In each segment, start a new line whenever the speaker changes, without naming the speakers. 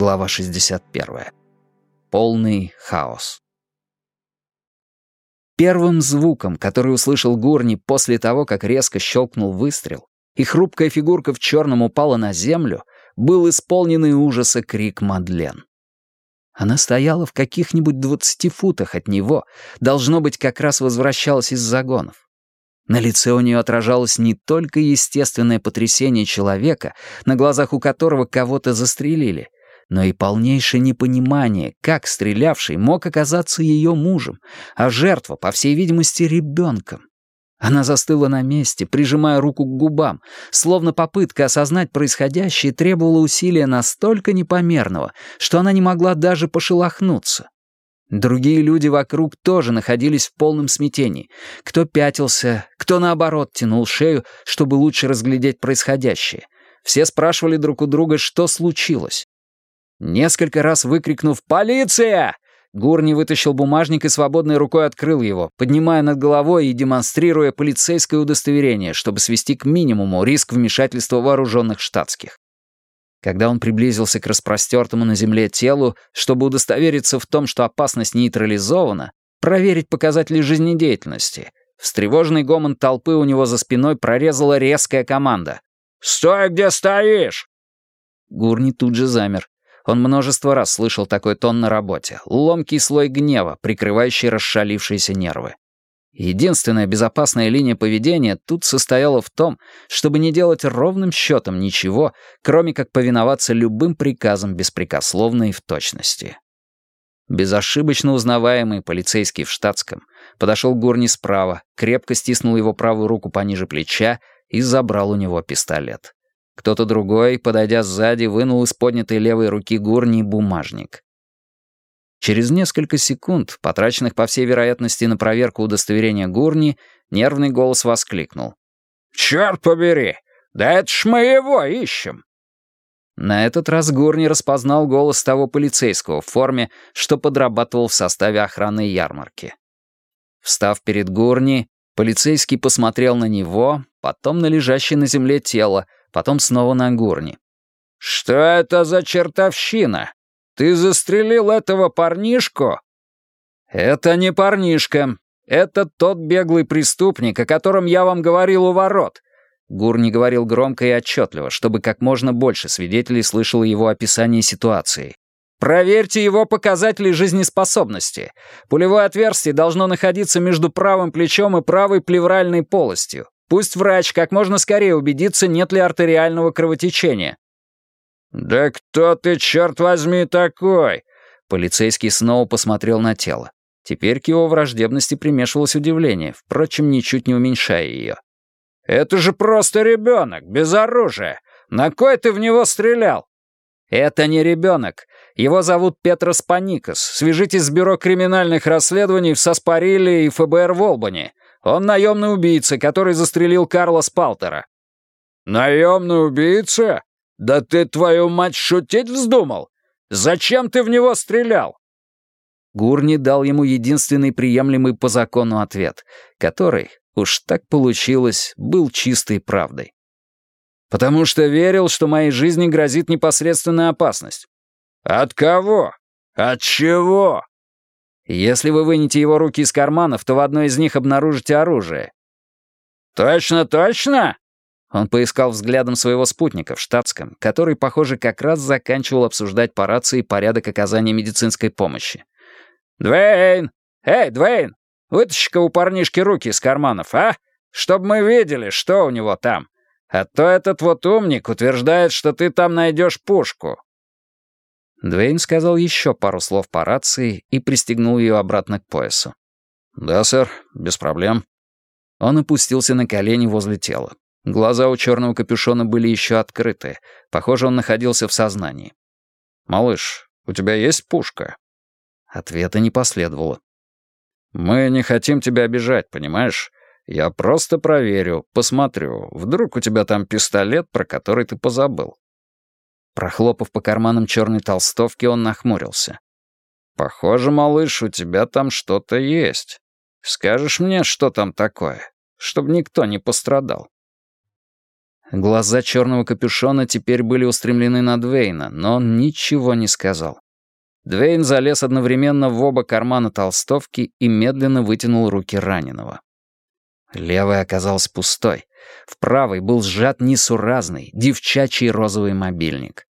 Глава 61. Полный хаос. Первым звуком, который услышал Гурни после того, как резко щелкнул выстрел, и хрупкая фигурка в черном упала на землю, был исполненный ужаса крик Мадлен. Она стояла в каких-нибудь двадцати футах от него, должно быть, как раз возвращалась из загонов. На лице у нее отражалось не только естественное потрясение человека, на глазах у которого кого-то застрелили, но и полнейшее непонимание, как стрелявший мог оказаться ее мужем, а жертва, по всей видимости, ребенком. Она застыла на месте, прижимая руку к губам, словно попытка осознать происходящее требовала усилия настолько непомерного, что она не могла даже пошелохнуться. Другие люди вокруг тоже находились в полном смятении. Кто пятился, кто, наоборот, тянул шею, чтобы лучше разглядеть происходящее. Все спрашивали друг у друга, что случилось. Несколько раз выкрикнув «Полиция!», Гурни вытащил бумажник и свободной рукой открыл его, поднимая над головой и демонстрируя полицейское удостоверение, чтобы свести к минимуму риск вмешательства вооруженных штатских. Когда он приблизился к распростертому на земле телу, чтобы удостовериться в том, что опасность нейтрализована, проверить показатели жизнедеятельности, встревоженный гомон толпы у него за спиной прорезала резкая команда. «Стой, где стоишь!» Гурни тут же замер. Он множество раз слышал такой тон на работе. Ломкий слой гнева, прикрывающий расшалившиеся нервы. Единственная безопасная линия поведения тут состояла в том, чтобы не делать ровным счетом ничего, кроме как повиноваться любым приказам беспрекословно и в точности. Безошибочно узнаваемый полицейский в штатском подошел к Гурни справа, крепко стиснул его правую руку пониже плеча и забрал у него пистолет. Кто-то другой, подойдя сзади, вынул из поднятой левой руки Гурни бумажник. Через несколько секунд, потраченных по всей вероятности на проверку удостоверения Гурни, нервный голос воскликнул. «Черт побери! Да это ж мы его ищем!» На этот раз Гурни распознал голос того полицейского в форме, что подрабатывал в составе охраны ярмарки. Встав перед Гурни, полицейский посмотрел на него, потом на лежащее на земле тело, потом снова на Гурни. «Что это за чертовщина? Ты застрелил этого парнишку?» «Это не парнишка. Это тот беглый преступник, о котором я вам говорил у ворот». Гурни говорил громко и отчетливо, чтобы как можно больше свидетелей слышало его описание ситуации. «Проверьте его показатели жизнеспособности. Пулевое отверстие должно находиться между правым плечом и правой плевральной полостью. Пусть врач как можно скорее убедится, нет ли артериального кровотечения. «Да кто ты, черт возьми, такой?» Полицейский снова посмотрел на тело. Теперь к его враждебности примешивалось удивление, впрочем, ничуть не уменьшая ее. «Это же просто ребенок, без оружия! На кой ты в него стрелял?» «Это не ребенок. Его зовут Петрос Паникас. Свяжитесь с Бюро криминальных расследований в Саспариле и ФБР в Олбани. Он наемный убийца, который застрелил Карла Спалтера». «Наемный убийца? «Да ты, твою мать, шутить вздумал? Зачем ты в него стрелял?» Гурни дал ему единственный приемлемый по закону ответ, который, уж так получилось, был чистой правдой. «Потому что верил, что моей жизни грозит непосредственная опасность». «От кого? От чего?» «Если вы вынете его руки из карманов, то в одной из них обнаружите оружие». «Точно, точно?» Он поискал взглядом своего спутника в штатском, который, похоже, как раз заканчивал обсуждать по рации порядок оказания медицинской помощи. «Двейн! Эй, Двейн! Вытащи-ка у парнишки руки из карманов, а? Чтоб мы видели, что у него там. А то этот вот умник утверждает, что ты там найдешь пушку». Двейн сказал еще пару слов по рации и пристегнул ее обратно к поясу. «Да, сэр, без проблем». Он опустился на колени возле тела. Глаза у черного капюшона были еще открыты. Похоже, он находился в сознании. «Малыш, у тебя есть пушка?» Ответа не последовало. «Мы не хотим тебя обижать, понимаешь? Я просто проверю, посмотрю. Вдруг у тебя там пистолет, про который ты позабыл». Прохлопав по карманам черной толстовки, он нахмурился. «Похоже, малыш, у тебя там что-то есть. Скажешь мне, что там такое, чтобы никто не пострадал?» Глаза черного капюшона теперь были устремлены на Двейна, но он ничего не сказал. Двейн залез одновременно в оба кармана толстовки и медленно вытянул руки раненого. Левый оказался пустой. В правой был сжат несуразный, девчачий розовый мобильник.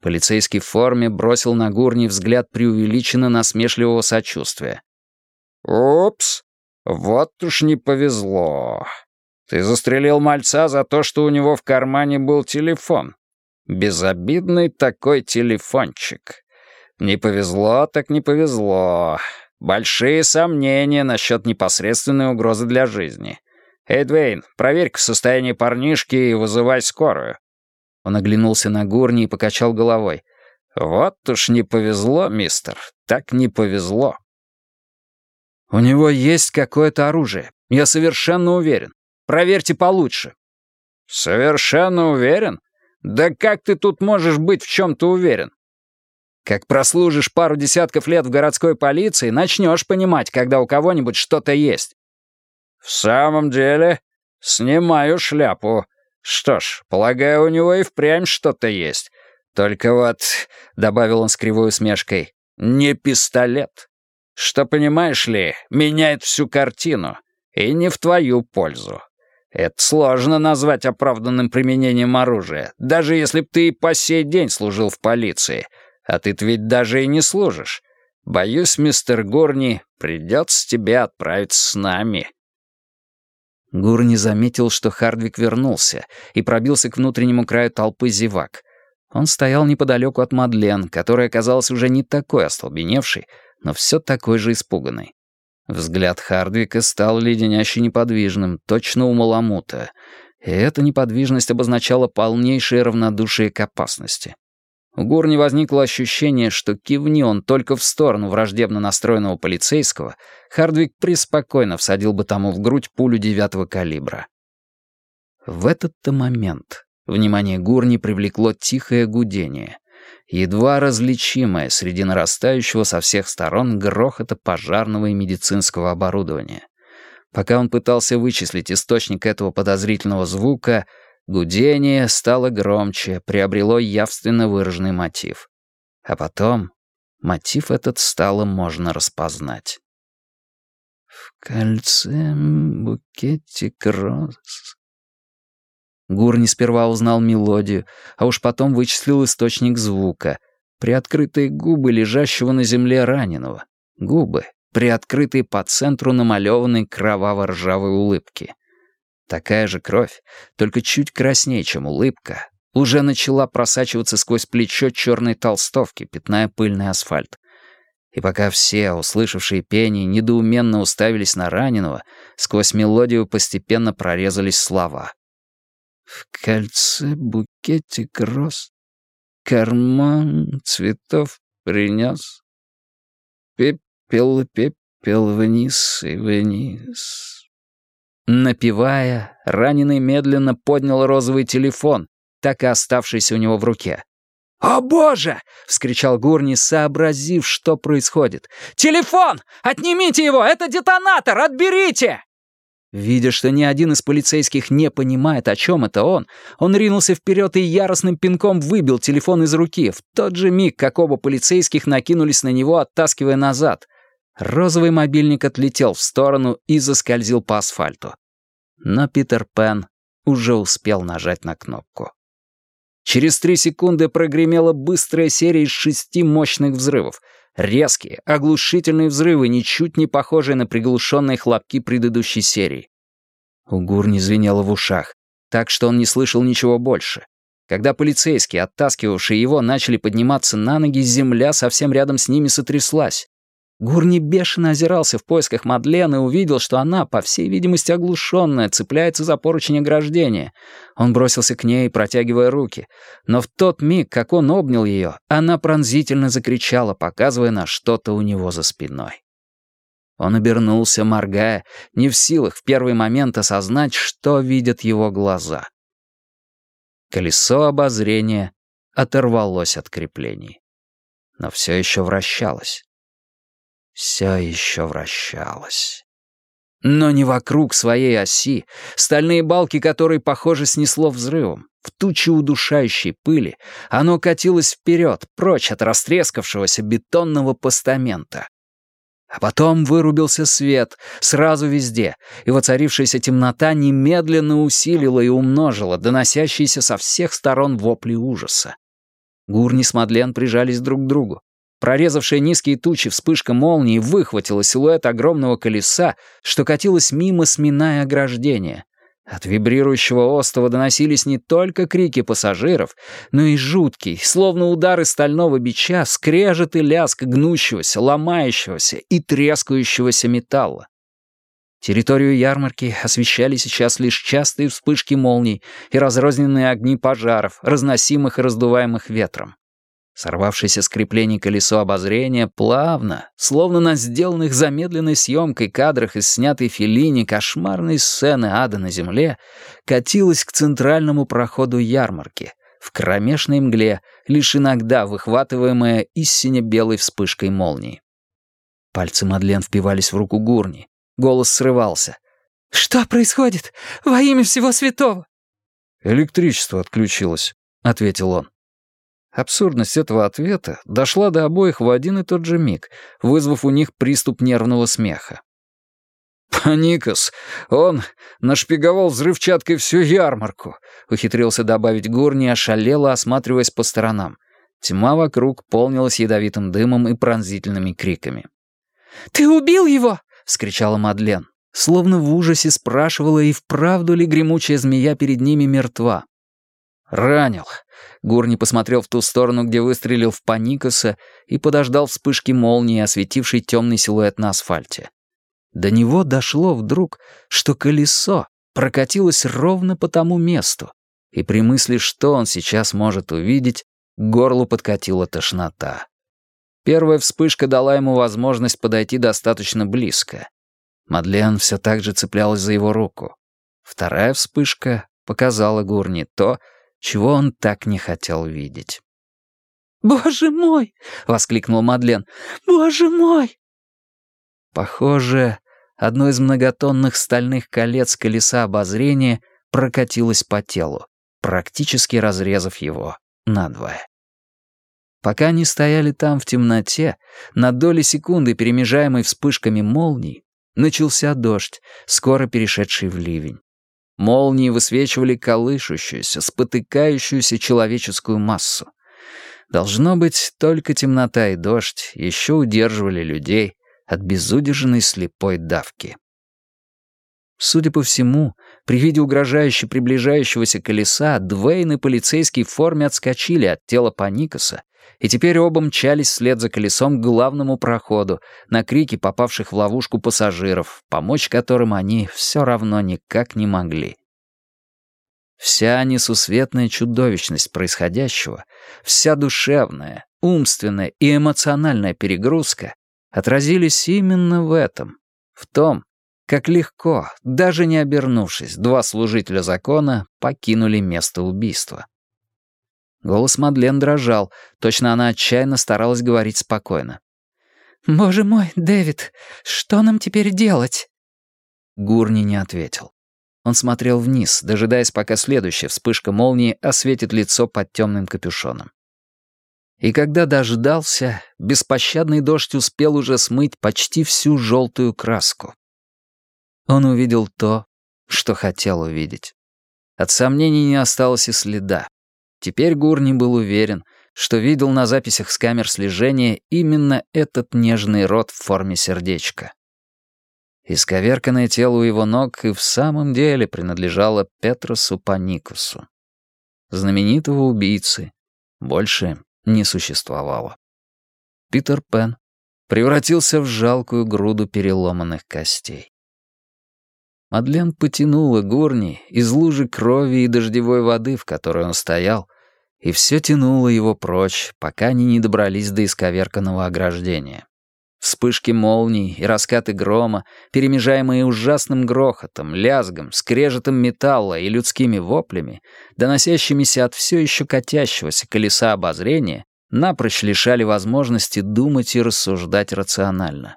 Полицейский в форме бросил на Гурни взгляд преувеличенно насмешливого сочувствия. «Упс, вот уж не повезло. Ты застрелил мальца за то, что у него в кармане был телефон. Безобидный такой телефончик. Не повезло, так не повезло. Большие сомнения насчет непосредственной угрозы для жизни. Эй, Двейн, проверь-ка состояние парнишки и вызывай скорую. Он оглянулся на Гурни и покачал головой. «Вот уж не повезло, мистер, так не повезло». «У него есть какое-то оружие, я совершенно уверен. Проверьте получше». «Совершенно уверен? Да как ты тут можешь быть в чем-то уверен?» «Как прослужишь пару десятков лет в городской полиции, начнешь понимать, когда у кого-нибудь что-то есть». «В самом деле, снимаю шляпу. Что ж, полагаю, у него и впрямь что-то есть. Только вот, — добавил он с кривой усмешкой, — не пистолет. Что, понимаешь ли, меняет всю картину. И не в твою пользу. Это сложно назвать оправданным применением оружия, даже если б ты и по сей день служил в полиции. А ты-то ведь даже и не служишь. Боюсь, мистер Горни, придется тебе отправиться с нами. Гур не заметил, что Хардвик вернулся и пробился к внутреннему краю толпы зевак. Он стоял неподалеку от Мадлен, которая оказалась уже не такой остолбеневшей, но все такой же испуганной. Взгляд Хардвика стал леденяще неподвижным, точно у Маламута, и эта неподвижность обозначала полнейшее равнодушие к опасности. У Гурни возникло ощущение, что кивни он только в сторону враждебно настроенного полицейского, Хардвик преспокойно всадил бы тому в грудь пулю девятого калибра. В этот-то момент внимание Гурни привлекло тихое гудение, едва различимое среди нарастающего со всех сторон грохота пожарного и медицинского оборудования. Пока он пытался вычислить источник этого подозрительного звука — Гудение стало громче, приобрело явственно выраженный мотив. А потом мотив этот стало можно распознать. «В кольце букетик роз...» Гурни сперва узнал мелодию, а уж потом вычислил источник звука. Приоткрытые губы лежащего на земле раненого. Губы, приоткрытые по центру намалеванной кроваво-ржавой улыбки. Такая же кровь, только чуть краснее, чем улыбка, уже начала просачиваться сквозь плечо черной толстовки, пятная пыльный асфальт. И пока все, услышавшие пение, недоуменно уставились на раненого, сквозь мелодию постепенно прорезались слова. «В кольце букетик роз, карман цветов принес, пепел, пепел вниз и вниз». Напевая, раненый медленно поднял розовый телефон, так и оставшийся у него в руке. «О, боже!» — вскричал Гурни, сообразив, что происходит. «Телефон! Отнимите его! Это детонатор! Отберите!» Видя, что ни один из полицейских не понимает, о чем это он, он ринулся вперед и яростным пинком выбил телефон из руки, в тот же миг, как оба полицейских накинулись на него, оттаскивая назад. Розовый мобильник отлетел в сторону и заскользил по асфальту. Но Питер Пен уже успел нажать на кнопку. Через три секунды прогремела быстрая серия из шести мощных взрывов. Резкие, оглушительные взрывы, ничуть не похожие на приглушенные хлопки предыдущей серии. У Гурни звенело в ушах, так что он не слышал ничего больше. Когда полицейские, оттаскивавшие его, начали подниматься на ноги, земля совсем рядом с ними сотряслась. Гурни бешено озирался в поисках Мадлен и увидел, что она, по всей видимости оглушенная, цепляется за поручень ограждения. Он бросился к ней, протягивая руки. Но в тот миг, как он обнял ее, она пронзительно закричала, показывая на что-то у него за спиной. Он обернулся, моргая, не в силах в первый момент осознать, что видят его глаза. Колесо обозрения оторвалось от креплений. Но все еще вращалось все еще вращалось. Но не вокруг своей оси, стальные балки которой, похоже, снесло взрывом. В тучу удушающей пыли оно катилось вперед, прочь от растрескавшегося бетонного постамента. А потом вырубился свет, сразу везде, и воцарившаяся темнота немедленно усилила и умножила доносящиеся со всех сторон вопли ужаса. Гурни с Мадлен прижались друг к другу. Прорезавшая низкие тучи вспышка молнии выхватила силуэт огромного колеса, что катилось мимо, сминая ограждение. От вибрирующего остова доносились не только крики пассажиров, но и жуткий, словно удары стального бича, скрежет и лязг гнущегося, ломающегося и трескающегося металла. Территорию ярмарки освещали сейчас лишь частые вспышки молний и разрозненные огни пожаров, разносимых и раздуваемых ветром. Сорвавшееся с креплений колесо обозрения плавно, словно на сделанных замедленной съемкой кадрах из снятой Феллини кошмарной сцены ада на земле, катилось к центральному проходу ярмарки, в кромешной мгле, лишь иногда выхватываемая из сине-белой вспышкой молнии. Пальцы Мадлен впивались в руку Гурни. Голос срывался. «Что происходит? Во имя всего святого!»
«Электричество отключилось», — ответил он. Абсурдность этого ответа дошла до обоих в один и тот же миг, вызвав у них приступ нервного смеха. «Паникас! Он нашпиговал взрывчаткой всю ярмарку!» — ухитрился добавить Гурни, ошалело осматриваясь по сторонам. Тьма вокруг полнилась ядовитым дымом и пронзительными криками.
«Ты убил его!»
— вскричала Мадлен. Словно в ужасе спрашивала, и вправду ли гремучая змея перед ними мертва. «Ранил. Гурни посмотрел в ту сторону, где выстрелил в Паникоса, и подождал вспышки молнии, осветившей темный силуэт на асфальте. До него дошло вдруг, что колесо прокатилось ровно по тому месту, и при мысли, что он сейчас может увидеть, горлу подкатила тошнота. Первая вспышка дала ему возможность подойти достаточно близко. Мадлен все так же цеплялась за его руку. Вторая вспышка показала Гурни то, чего он так не хотел видеть.
«Боже мой!» — воскликнул Мадлен. «Боже мой!»
Похоже, одно из многотонных стальных колец колеса обозрения прокатилось по телу, практически разрезав его надвое. Пока они стояли там в темноте, на доли секунды, перемежаемой вспышками молний, начался дождь, скоро перешедший в ливень. Молнии высвечивали колышущуюся, спотыкающуюся человеческую массу. Должно быть, только темнота и дождь еще удерживали людей от безудержной слепой давки. Судя по всему, при виде угрожающе приближающегося колеса Двейн и полицейский в форме отскочили от тела Паникаса, и теперь оба мчались вслед за колесом к главному проходу, на крики попавших в ловушку пассажиров, помочь которым они все равно никак не могли. Вся несусветная чудовищность происходящего, вся душевная, умственная и эмоциональная перегрузка отразились именно в этом, в том, как легко, даже не обернувшись, два служителя закона покинули место убийства. Голос Мадлен дрожал, точно она отчаянно старалась говорить спокойно.
«Боже мой, Дэвид, что нам теперь делать?»
Гурни не ответил. Он смотрел вниз, дожидаясь, пока следующая вспышка молнии осветит лицо под темным капюшоном. И когда дождался, беспощадный дождь успел уже смыть почти всю желтую краску. Он увидел то, что хотел увидеть. От сомнений не осталось и следа. Теперь Гурни был уверен, что видел на записях с камер слежения именно этот нежный рот в форме сердечка. Исковерканное тело у его ног и в самом деле принадлежало Петросу Паникусу. Знаменитого убийцы больше не существовало. Питер Пен превратился в жалкую груду переломанных костей. Мадлен потянула Гурни из лужи крови и дождевой воды, в которой он стоял, и все тянуло его прочь, пока они не добрались до исковерканного ограждения. Вспышки молний и раскаты грома, перемежаемые ужасным грохотом, лязгом, скрежетом металла и людскими воплями, доносящимися от все еще катящегося колеса обозрения, напрочь лишали возможности думать и рассуждать рационально.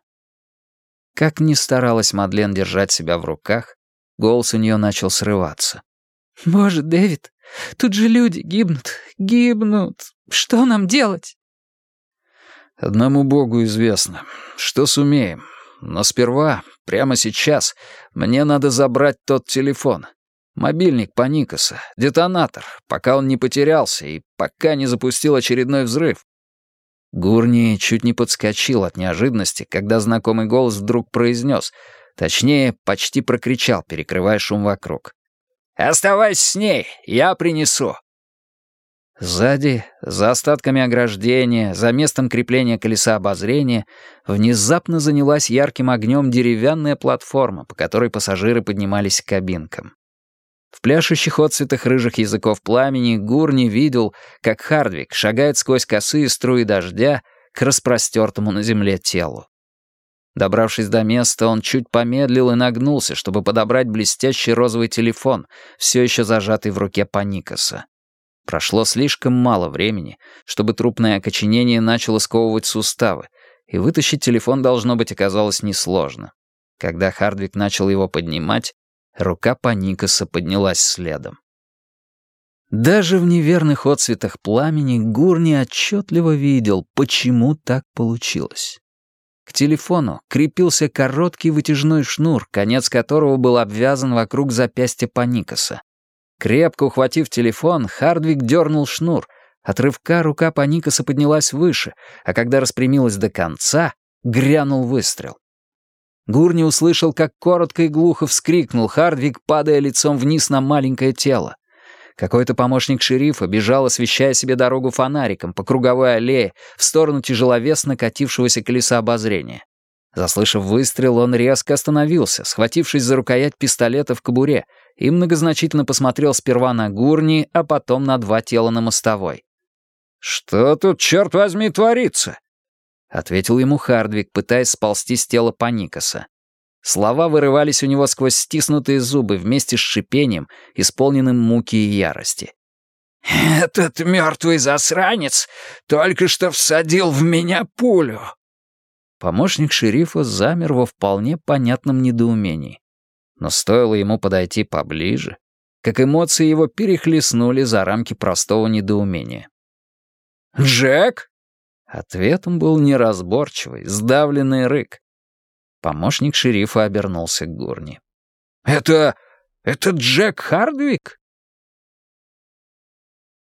Как ни старалась Мадлен держать себя в руках, голос у нее начал срываться.
«Боже, Дэвид, тут же люди гибнут, гибнут. Что нам делать?»
«Одному Богу известно. Что сумеем. Но сперва, прямо сейчас, мне надо забрать тот телефон. Мобильник Паникаса, детонатор, пока он не потерялся и пока не запустил очередной взрыв. Гурни чуть не подскочил от неожиданности, когда знакомый голос вдруг произнес, точнее, почти прокричал, перекрывая шум вокруг. «Оставайся с ней, я принесу». Сзади, за остатками ограждения, за местом крепления колеса обозрения, внезапно занялась ярким огнем деревянная платформа, по которой пассажиры поднимались к кабинкам. В пляшущих отцветах рыжих языков пламени Гурни видел, как Хардвик шагает сквозь косые струи дождя к распростертому на земле телу. Добравшись до места, он чуть помедлил и нагнулся, чтобы подобрать блестящий розовый телефон, все еще зажатый в руке Паникаса. Прошло слишком мало времени, чтобы трупное окоченение начало сковывать суставы, и вытащить телефон, должно быть, оказалось несложно. Когда Хардвик начал его поднимать, Рука Паникаса поднялась следом. Даже в неверных отцветах пламени Гурни отчетливо видел, почему так получилось. К телефону крепился короткий вытяжной шнур, конец которого был обвязан вокруг запястья Паникаса. Крепко ухватив телефон, Хардвик дернул шнур. От рывка рука Паникаса поднялась выше, а когда распрямилась до конца, грянул выстрел. Гурни услышал, как коротко и глухо вскрикнул Хардвик, падая лицом вниз на маленькое тело. Какой-то помощник шерифа бежал, освещая себе дорогу фонариком по круговой аллее в сторону тяжеловесно катившегося колеса обозрения. Заслышав выстрел, он резко остановился, схватившись за рукоять пистолета в кобуре, и многозначительно посмотрел сперва на Гурни, а потом на два тела на мостовой. «Что тут, черт возьми, творится?» — ответил ему Хардвик, пытаясь сползти с тела Паникаса. Слова вырывались у него сквозь стиснутые зубы вместе с шипением, исполненным муки и ярости. «Этот мертвый засранец только что всадил в меня пулю!» Помощник шерифа замер во вполне понятном недоумении. Но стоило ему подойти поближе, как эмоции его перехлестнули за рамки простого недоумения. «Джек?» Ответом был неразборчивый, сдавленный рык. Помощник шерифа обернулся к Гурни. «Это... это Джек Хардвик?»